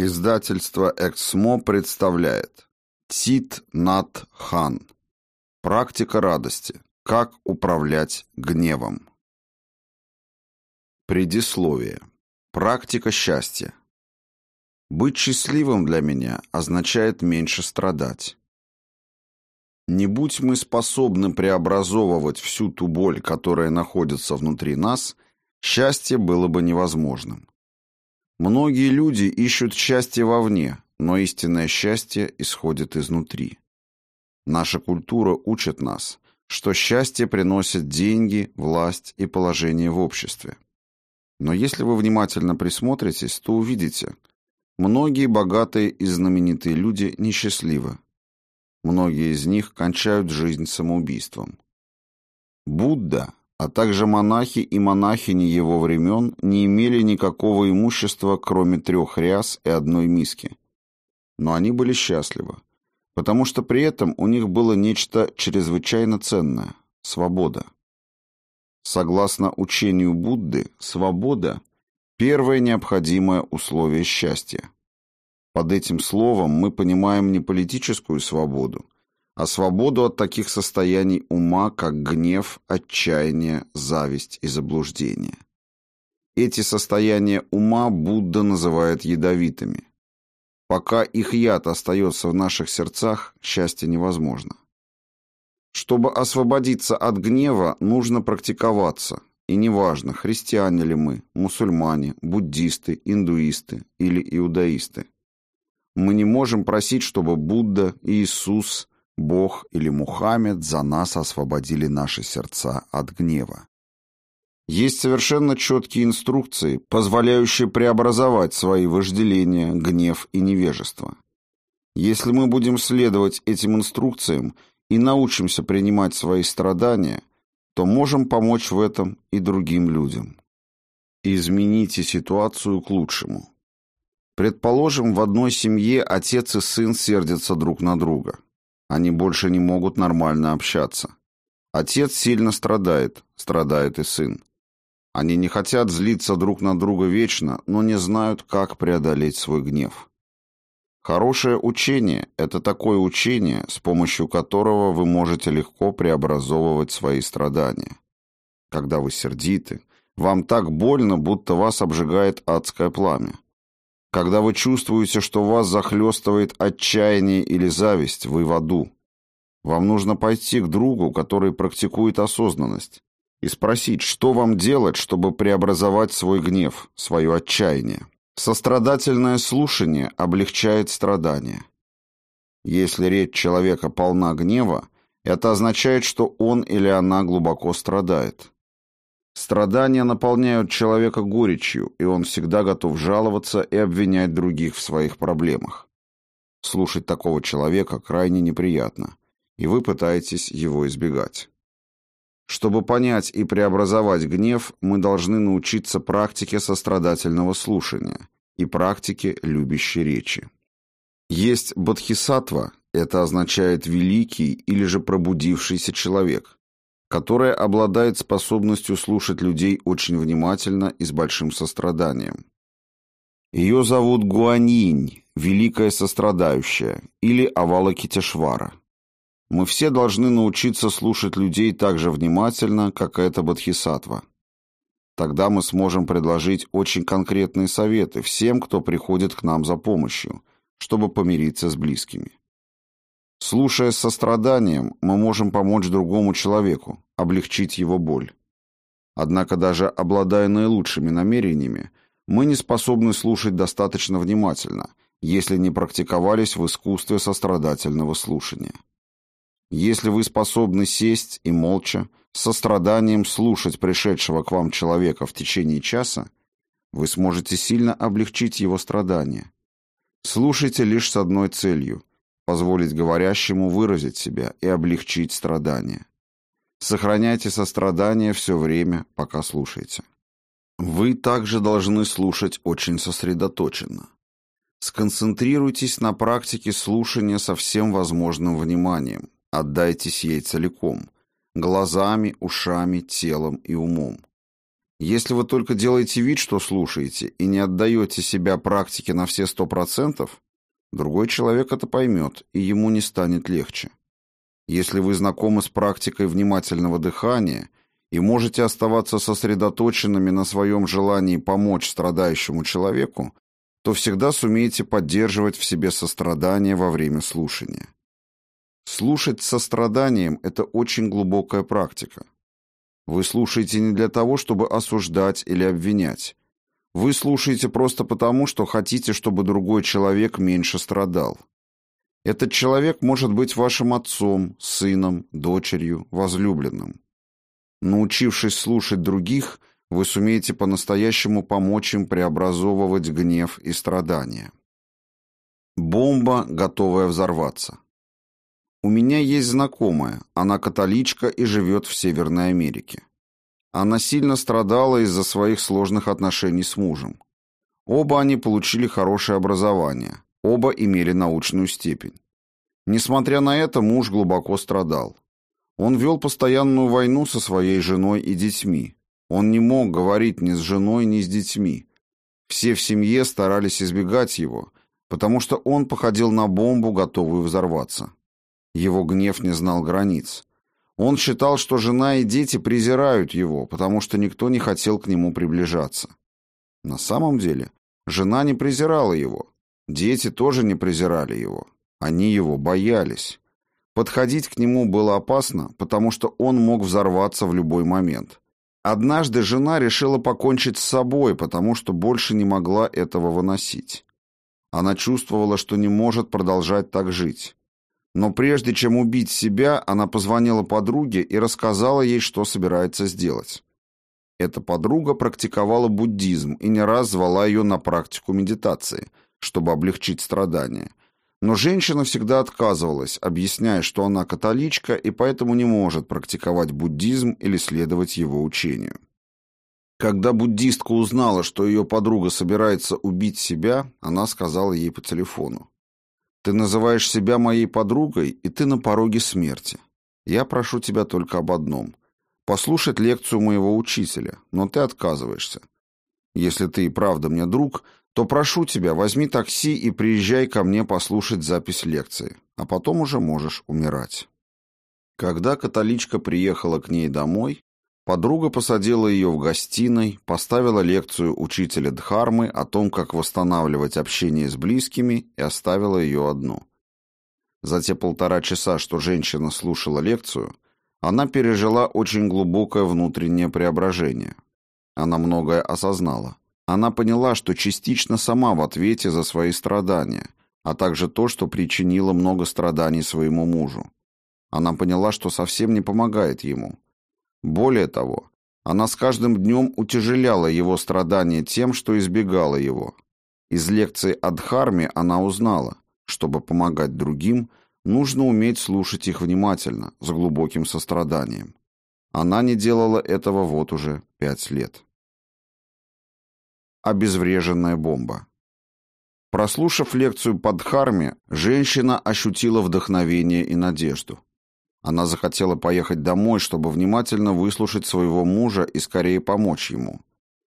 Издательство «Эксмо» представляет Тит Нат Хан Практика радости. Как управлять гневом. Предисловие. Практика счастья. Быть счастливым для меня означает меньше страдать. Не будь мы способны преобразовывать всю ту боль, которая находится внутри нас, счастье было бы невозможным. Многие люди ищут счастье вовне, но истинное счастье исходит изнутри. Наша культура учит нас, что счастье приносит деньги, власть и положение в обществе. Но если вы внимательно присмотритесь, то увидите, многие богатые и знаменитые люди несчастливы. Многие из них кончают жизнь самоубийством. Будда а также монахи и монахини его времен не имели никакого имущества, кроме трех ряс и одной миски. Но они были счастливы, потому что при этом у них было нечто чрезвычайно ценное – свобода. Согласно учению Будды, свобода – первое необходимое условие счастья. Под этим словом мы понимаем не политическую свободу – а свободу от таких состояний ума, как гнев, отчаяние, зависть и заблуждение. Эти состояния ума Будда называет ядовитыми. Пока их яд остается в наших сердцах, счастье невозможно. Чтобы освободиться от гнева, нужно практиковаться, и неважно, христиане ли мы, мусульмане, буддисты, индуисты или иудаисты. Мы не можем просить, чтобы Будда, Иисус – Бог или Мухаммед за нас освободили наши сердца от гнева. Есть совершенно четкие инструкции, позволяющие преобразовать свои вожделения, гнев и невежество. Если мы будем следовать этим инструкциям и научимся принимать свои страдания, то можем помочь в этом и другим людям. Измените ситуацию к лучшему. Предположим, в одной семье отец и сын сердятся друг на друга. Они больше не могут нормально общаться. Отец сильно страдает, страдает и сын. Они не хотят злиться друг на друга вечно, но не знают, как преодолеть свой гнев. Хорошее учение – это такое учение, с помощью которого вы можете легко преобразовывать свои страдания. Когда вы сердиты, вам так больно, будто вас обжигает адское пламя. Когда вы чувствуете, что вас захлестывает отчаяние или зависть, вы в аду. Вам нужно пойти к другу, который практикует осознанность, и спросить, что вам делать, чтобы преобразовать свой гнев, свое отчаяние. Сострадательное слушание облегчает страдания. Если речь человека полна гнева, это означает, что он или она глубоко страдает. Страдания наполняют человека горечью, и он всегда готов жаловаться и обвинять других в своих проблемах. Слушать такого человека крайне неприятно, и вы пытаетесь его избегать. Чтобы понять и преобразовать гнев, мы должны научиться практике сострадательного слушания и практике любящей речи. Есть бодхисаттва, это означает «великий» или же «пробудившийся человек», которая обладает способностью слушать людей очень внимательно и с большим состраданием. Ее зовут Гуанинь, Великая Сострадающая, или Авалокитешвара. Мы все должны научиться слушать людей так же внимательно, как эта Бодхисаттва. Тогда мы сможем предложить очень конкретные советы всем, кто приходит к нам за помощью, чтобы помириться с близкими. Слушая с состраданием, мы можем помочь другому человеку, облегчить его боль. Однако даже обладая наилучшими намерениями, мы не способны слушать достаточно внимательно, если не практиковались в искусстве сострадательного слушания. Если вы способны сесть и молча, с состраданием слушать пришедшего к вам человека в течение часа, вы сможете сильно облегчить его страдания. Слушайте лишь с одной целью позволить говорящему выразить себя и облегчить страдания. Сохраняйте сострадание все время, пока слушаете. Вы также должны слушать очень сосредоточенно. Сконцентрируйтесь на практике слушания со всем возможным вниманием. Отдайтесь ей целиком – глазами, ушами, телом и умом. Если вы только делаете вид, что слушаете, и не отдаете себя практике на все сто процентов, другой человек это поймет, и ему не станет легче. Если вы знакомы с практикой внимательного дыхания и можете оставаться сосредоточенными на своем желании помочь страдающему человеку, то всегда сумеете поддерживать в себе сострадание во время слушания. Слушать с состраданием – это очень глубокая практика. Вы слушаете не для того, чтобы осуждать или обвинять. Вы слушаете просто потому, что хотите, чтобы другой человек меньше страдал. Этот человек может быть вашим отцом, сыном, дочерью, возлюбленным. Научившись слушать других, вы сумеете по-настоящему помочь им преобразовывать гнев и страдания. Бомба, готовая взорваться. У меня есть знакомая, она католичка и живет в Северной Америке. Она сильно страдала из-за своих сложных отношений с мужем. Оба они получили хорошее образование, оба имели научную степень. Несмотря на это, муж глубоко страдал. Он вел постоянную войну со своей женой и детьми. Он не мог говорить ни с женой, ни с детьми. Все в семье старались избегать его, потому что он походил на бомбу, готовую взорваться. Его гнев не знал границ. Он считал, что жена и дети презирают его, потому что никто не хотел к нему приближаться. На самом деле, жена не презирала его. Дети тоже не презирали его. Они его боялись. Подходить к нему было опасно, потому что он мог взорваться в любой момент. Однажды жена решила покончить с собой, потому что больше не могла этого выносить. Она чувствовала, что не может продолжать так жить. Но прежде чем убить себя, она позвонила подруге и рассказала ей, что собирается сделать. Эта подруга практиковала буддизм и не раз звала ее на практику медитации, чтобы облегчить страдания. Но женщина всегда отказывалась, объясняя, что она католичка и поэтому не может практиковать буддизм или следовать его учению. Когда буддистка узнала, что ее подруга собирается убить себя, она сказала ей по телефону. Ты называешь себя моей подругой, и ты на пороге смерти. Я прошу тебя только об одном — послушать лекцию моего учителя, но ты отказываешься. Если ты и правда мне друг, то прошу тебя, возьми такси и приезжай ко мне послушать запись лекции, а потом уже можешь умирать». Когда католичка приехала к ней домой, Подруга посадила ее в гостиной, поставила лекцию учителя Дхармы о том, как восстанавливать общение с близкими, и оставила ее одну. За те полтора часа, что женщина слушала лекцию, она пережила очень глубокое внутреннее преображение. Она многое осознала. Она поняла, что частично сама в ответе за свои страдания, а также то, что причинила много страданий своему мужу. Она поняла, что совсем не помогает ему – более того, она с каждым днем утяжеляла его страдания тем, что избегала его. Из лекции о Дхарме она узнала, чтобы помогать другим, нужно уметь слушать их внимательно, с глубоким состраданием. Она не делала этого вот уже пять лет. Обезвреженная бомба. Прослушав лекцию по Дхарме, женщина ощутила вдохновение и надежду. Она захотела поехать домой, чтобы внимательно выслушать своего мужа и скорее помочь ему.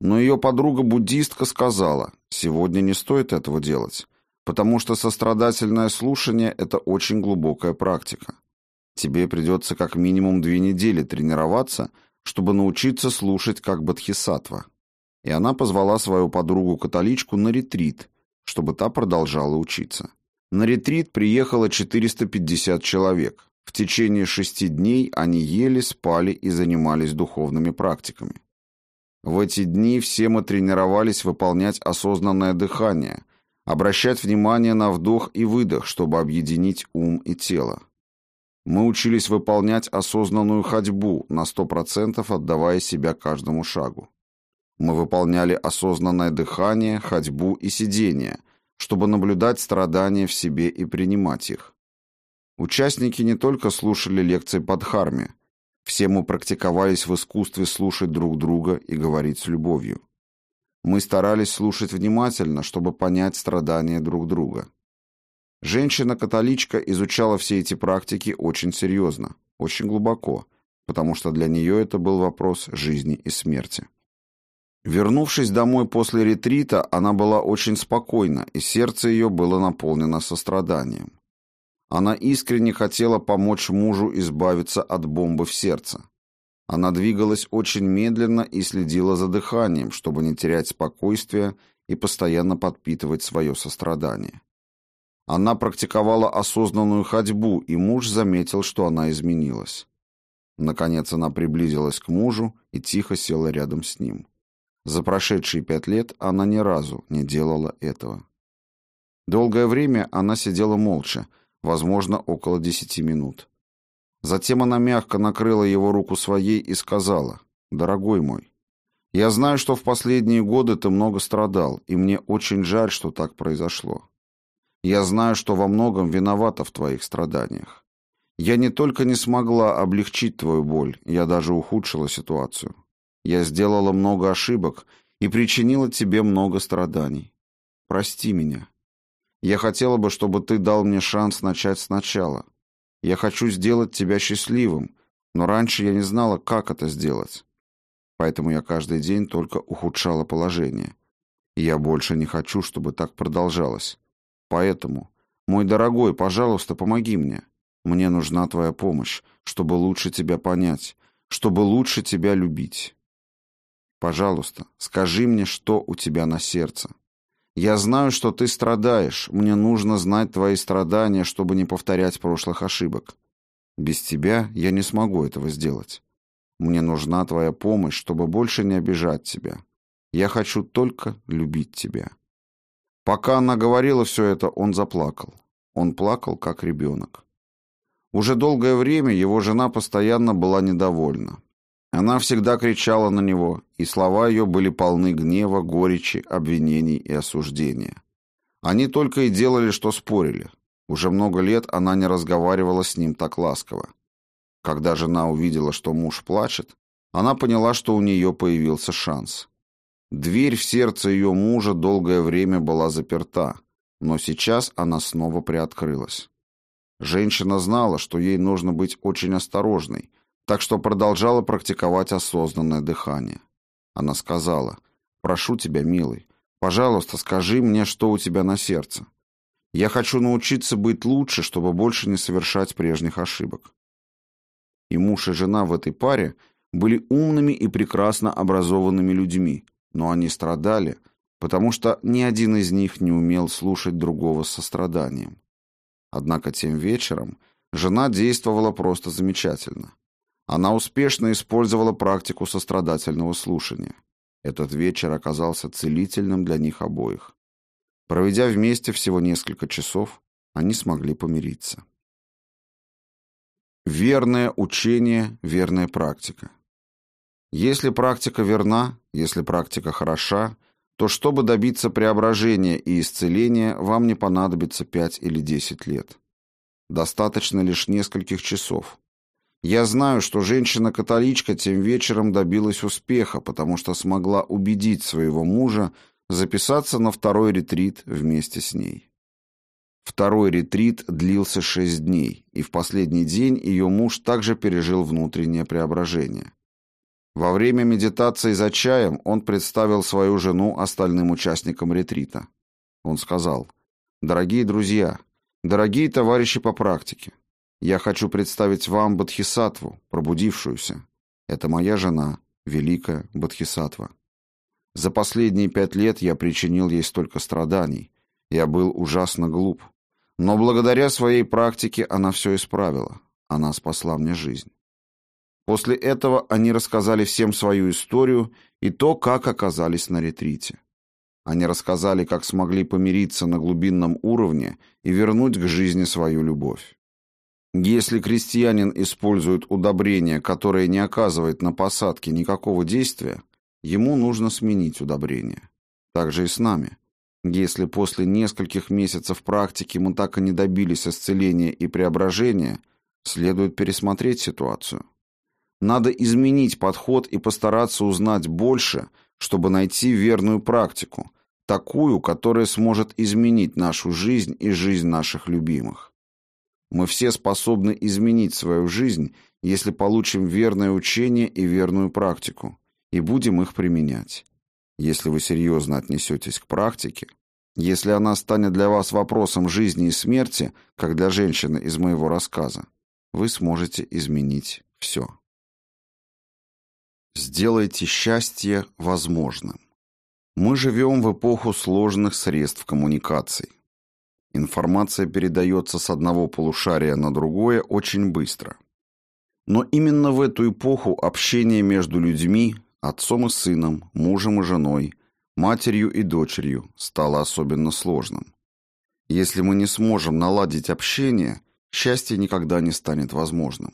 Но ее подруга-буддистка сказала, сегодня не стоит этого делать, потому что сострадательное слушание – это очень глубокая практика. Тебе придется как минимум две недели тренироваться, чтобы научиться слушать как бодхисаттва. И она позвала свою подругу-католичку на ретрит, чтобы та продолжала учиться. На ретрит приехало 450 человек, в течение шести дней они ели, спали и занимались духовными практиками. В эти дни все мы тренировались выполнять осознанное дыхание, обращать внимание на вдох и выдох, чтобы объединить ум и тело. Мы учились выполнять осознанную ходьбу, на 100% отдавая себя каждому шагу. Мы выполняли осознанное дыхание, ходьбу и сидение, чтобы наблюдать страдания в себе и принимать их. Участники не только слушали лекции по Дхарме, все мы практиковались в искусстве слушать друг друга и говорить с любовью. Мы старались слушать внимательно, чтобы понять страдания друг друга. Женщина-католичка изучала все эти практики очень серьезно, очень глубоко, потому что для нее это был вопрос жизни и смерти. Вернувшись домой после ретрита, она была очень спокойна, и сердце ее было наполнено состраданием. Она искренне хотела помочь мужу избавиться от бомбы в сердце. Она двигалась очень медленно и следила за дыханием, чтобы не терять спокойствие и постоянно подпитывать свое сострадание. Она практиковала осознанную ходьбу, и муж заметил, что она изменилась. Наконец она приблизилась к мужу и тихо села рядом с ним. За прошедшие пять лет она ни разу не делала этого. Долгое время она сидела молча, возможно, около десяти минут. Затем она мягко накрыла его руку своей и сказала, «Дорогой мой, я знаю, что в последние годы ты много страдал, и мне очень жаль, что так произошло. Я знаю, что во многом виновата в твоих страданиях. Я не только не смогла облегчить твою боль, я даже ухудшила ситуацию. Я сделала много ошибок и причинила тебе много страданий. Прости меня. Я хотела бы, чтобы ты дал мне шанс начать сначала. Я хочу сделать тебя счастливым, но раньше я не знала, как это сделать. Поэтому я каждый день только ухудшала положение. И я больше не хочу, чтобы так продолжалось. Поэтому, мой дорогой, пожалуйста, помоги мне. Мне нужна твоя помощь, чтобы лучше тебя понять, чтобы лучше тебя любить. Пожалуйста, скажи мне, что у тебя на сердце. Я знаю, что ты страдаешь. Мне нужно знать твои страдания, чтобы не повторять прошлых ошибок. Без тебя я не смогу этого сделать. Мне нужна твоя помощь, чтобы больше не обижать тебя. Я хочу только любить тебя. Пока она говорила все это, он заплакал. Он плакал, как ребенок. Уже долгое время его жена постоянно была недовольна. Она всегда кричала на него, и слова ее были полны гнева, горечи, обвинений и осуждения. Они только и делали, что спорили. Уже много лет она не разговаривала с ним так ласково. Когда жена увидела, что муж плачет, она поняла, что у нее появился шанс. Дверь в сердце ее мужа долгое время была заперта, но сейчас она снова приоткрылась. Женщина знала, что ей нужно быть очень осторожной, так что продолжала практиковать осознанное дыхание. Она сказала, «Прошу тебя, милый, пожалуйста, скажи мне, что у тебя на сердце. Я хочу научиться быть лучше, чтобы больше не совершать прежних ошибок». И муж и жена в этой паре были умными и прекрасно образованными людьми, но они страдали, потому что ни один из них не умел слушать другого с состраданием. Однако тем вечером жена действовала просто замечательно. Она успешно использовала практику сострадательного слушания. Этот вечер оказался целительным для них обоих. Проведя вместе всего несколько часов, они смогли помириться. Верное учение, верная практика. Если практика верна, если практика хороша, то чтобы добиться преображения и исцеления, вам не понадобится 5 или 10 лет. Достаточно лишь нескольких часов, я знаю, что женщина-католичка тем вечером добилась успеха, потому что смогла убедить своего мужа записаться на второй ретрит вместе с ней. Второй ретрит длился шесть дней, и в последний день ее муж также пережил внутреннее преображение. Во время медитации за чаем он представил свою жену остальным участникам ретрита. Он сказал, «Дорогие друзья, дорогие товарищи по практике, я хочу представить вам Бодхисаттву, пробудившуюся. Это моя жена, великая Бодхисаттва. За последние пять лет я причинил ей столько страданий. Я был ужасно глуп. Но благодаря своей практике она все исправила. Она спасла мне жизнь. После этого они рассказали всем свою историю и то, как оказались на ретрите. Они рассказали, как смогли помириться на глубинном уровне и вернуть к жизни свою любовь. Если крестьянин использует удобрение, которое не оказывает на посадке никакого действия, ему нужно сменить удобрение. Так же и с нами. Если после нескольких месяцев практики мы так и не добились исцеления и преображения, следует пересмотреть ситуацию. Надо изменить подход и постараться узнать больше, чтобы найти верную практику, такую, которая сможет изменить нашу жизнь и жизнь наших любимых. Мы все способны изменить свою жизнь, если получим верное учение и верную практику, и будем их применять. Если вы серьезно отнесетесь к практике, если она станет для вас вопросом жизни и смерти, как для женщины из моего рассказа, вы сможете изменить все. Сделайте счастье возможным. Мы живем в эпоху сложных средств коммуникаций. Информация передается с одного полушария на другое очень быстро. Но именно в эту эпоху общение между людьми, отцом и сыном, мужем и женой, матерью и дочерью стало особенно сложным. Если мы не сможем наладить общение, счастье никогда не станет возможным.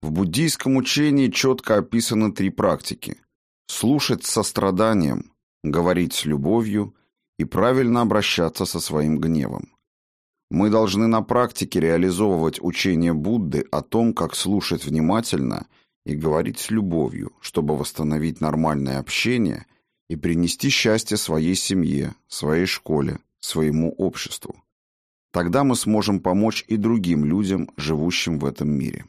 В буддийском учении четко описаны три практики – слушать с состраданием, говорить с любовью и правильно обращаться со своим гневом. Мы должны на практике реализовывать учение Будды о том, как слушать внимательно и говорить с любовью, чтобы восстановить нормальное общение и принести счастье своей семье, своей школе, своему обществу. Тогда мы сможем помочь и другим людям, живущим в этом мире.